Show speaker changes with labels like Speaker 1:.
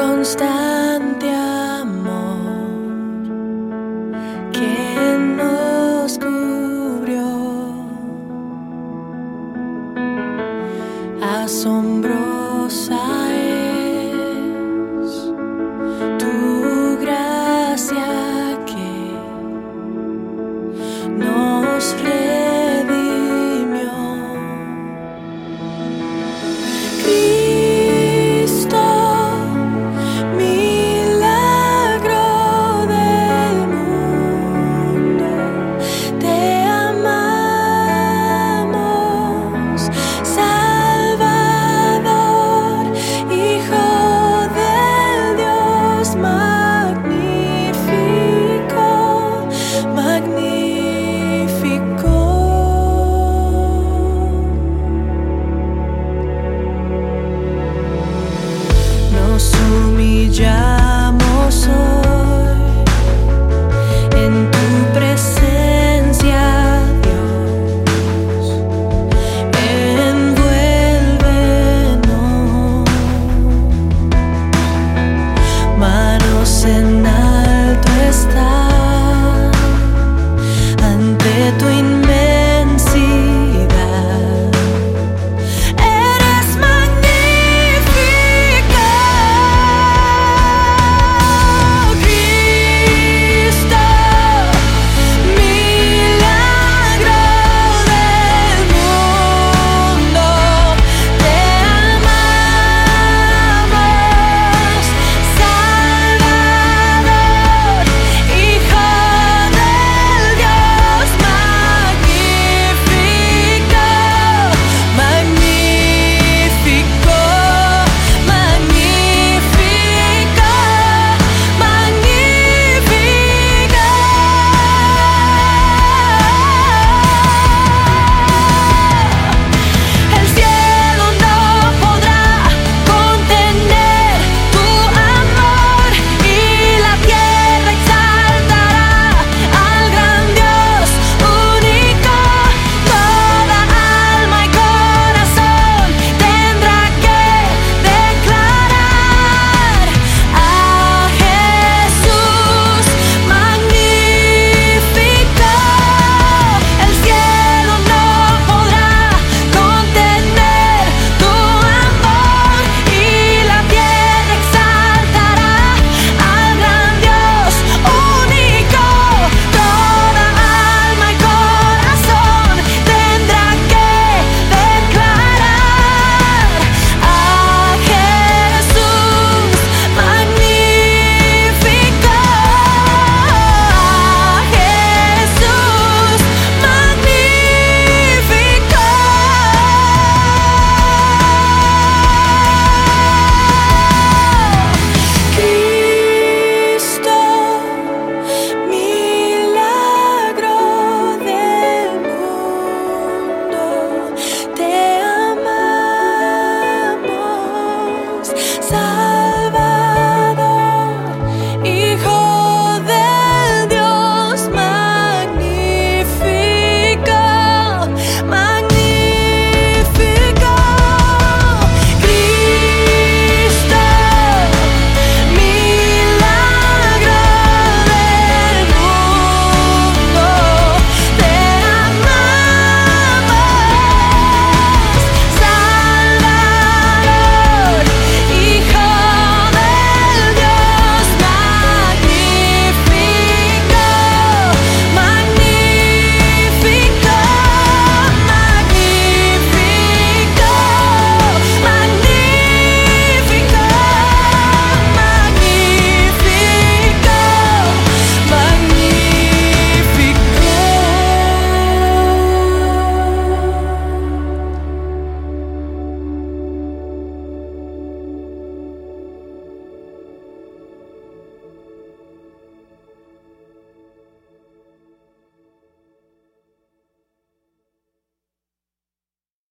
Speaker 1: constante amor que nos cubrió. Asombrosa es tu gracia que nos 家。